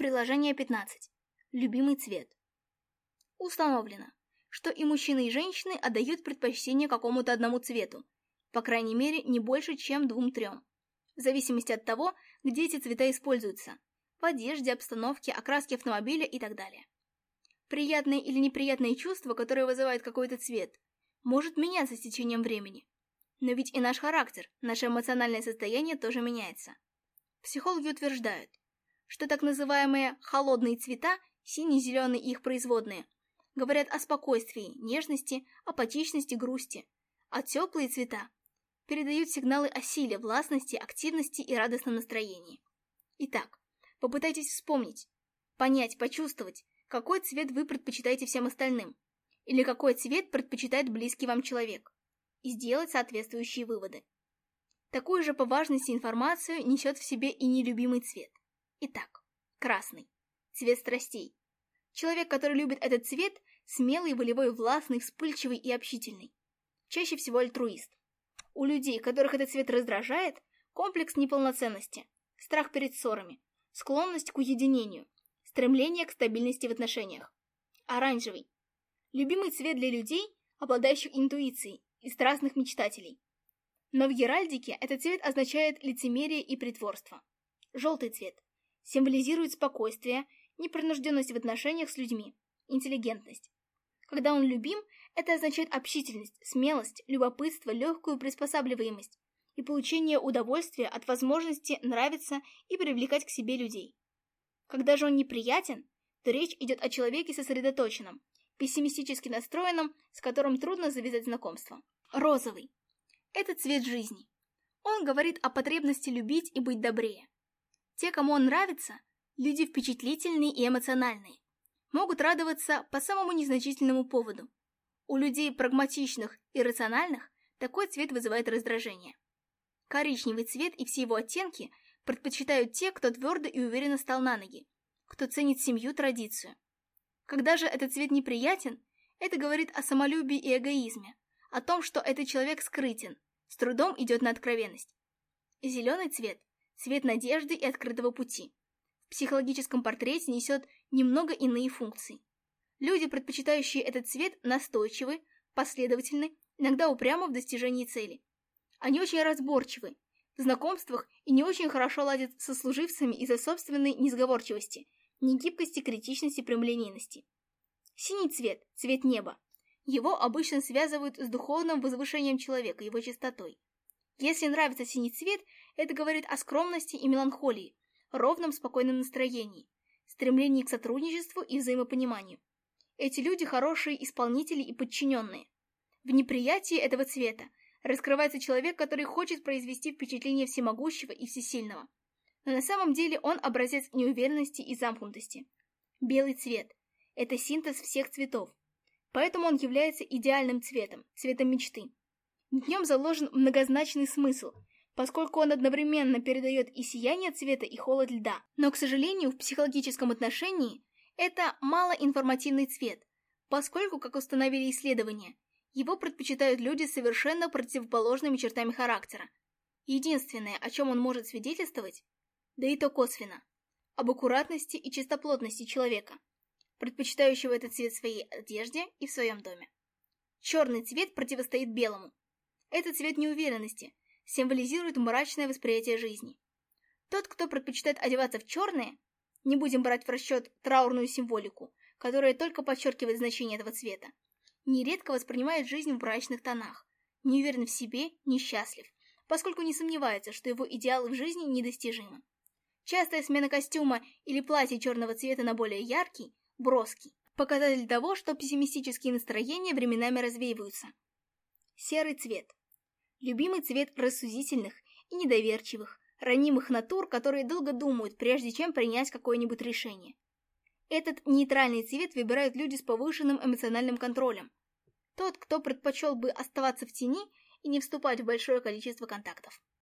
Приложение 15. Любимый цвет. Установлено, что и мужчины, и женщины отдают предпочтение какому-то одному цвету, по крайней мере не больше, чем двум-трем, в зависимости от того, где эти цвета используются, в одежде, обстановке, окраске автомобиля и так далее. Приятные или неприятные чувства, которые вызывают какой-то цвет, может меняться с течением времени. Но ведь и наш характер, наше эмоциональное состояние тоже меняется. Психологи утверждают, что так называемые «холодные цвета» сине-зеленые их производные. Говорят о спокойствии, нежности, апатичности, грусти. А теплые цвета передают сигналы о силе, властности, активности и радостном настроении. Итак, попытайтесь вспомнить, понять, почувствовать, какой цвет вы предпочитаете всем остальным, или какой цвет предпочитает близкий вам человек, и сделать соответствующие выводы. Такую же по важности информацию несет в себе и нелюбимый цвет. Итак, красный. Цвет страстей. Человек, который любит этот цвет, смелый, волевой, властный, вспыльчивый и общительный. Чаще всего альтруист. У людей, которых этот цвет раздражает, комплекс неполноценности, страх перед ссорами, склонность к уединению, стремление к стабильности в отношениях. Оранжевый. Любимый цвет для людей, обладающих интуицией и страстных мечтателей. Но в геральдике этот цвет означает лицемерие и притворство. Желтый цвет – символизирует спокойствие, непринужденность в отношениях с людьми, интеллигентность. Когда он любим, это означает общительность, смелость, любопытство, легкую приспосабливаемость и получение удовольствия от возможности нравиться и привлекать к себе людей. Когда же он неприятен, то речь идет о человеке сосредоточенном, пессимистически настроенном, с которым трудно завязать знакомство. Розовый. Это цвет жизни. Он говорит о потребности любить и быть добрее. Те, кому он нравится, люди впечатлительные и эмоциональные, могут радоваться по самому незначительному поводу. У людей прагматичных и рациональных такой цвет вызывает раздражение. Коричневый цвет и все его оттенки предпочитают те, кто твердо и уверенно стал на ноги, кто ценит семью, традицию. Когда же этот цвет неприятен, это говорит о самолюбии и эгоизме, о том, что этот человек скрытен, с трудом идет на откровенность. Зеленый цвет цвет надежды и открытого пути. В психологическом портрете несет немного иные функции. Люди, предпочитающие этот цвет, настойчивы, последовательны, иногда упрямы в достижении цели. Они очень разборчивы в знакомствах и не очень хорошо ладят со служивцами из-за собственной несговорчивости, негибкости, критичности, прямолинейности. Синий цвет – цвет неба. Его обычно связывают с духовным возвышением человека, его чистотой. Если нравится синий цвет, это говорит о скромности и меланхолии, ровном спокойном настроении, стремлении к сотрудничеству и взаимопониманию. Эти люди хорошие исполнители и подчиненные. В неприятии этого цвета раскрывается человек, который хочет произвести впечатление всемогущего и всесильного. Но на самом деле он образец неуверенности и замкнутости. Белый цвет – это синтез всех цветов. Поэтому он является идеальным цветом, цветом мечты. В нем заложен многозначный смысл, поскольку он одновременно передает и сияние цвета, и холод льда. Но, к сожалению, в психологическом отношении это малоинформативный цвет, поскольку, как установили исследования, его предпочитают люди с совершенно противоположными чертами характера. Единственное, о чем он может свидетельствовать, да и то косвенно, об аккуратности и чистоплотности человека, предпочитающего этот цвет в своей одежде и в своем доме. Черный цвет противостоит белому, этот цвет неуверенности символизирует мрачное восприятие жизни. Тот, кто предпочитает одеваться в черное, не будем брать в расчет траурную символику, которая только подчеркивает значение этого цвета, нередко воспринимает жизнь в мрачных тонах, не уверен в себе, несчастлив, поскольку не сомневается, что его идеалы в жизни недостижимы. Частая смена костюма или платья черного цвета на более яркий, броский, показатель того, что пессимистические настроения временами развеиваются. Серый цвет. Любимый цвет рассудительных и недоверчивых, ранимых натур, которые долго думают, прежде чем принять какое-нибудь решение. Этот нейтральный цвет выбирают люди с повышенным эмоциональным контролем. Тот, кто предпочел бы оставаться в тени и не вступать в большое количество контактов.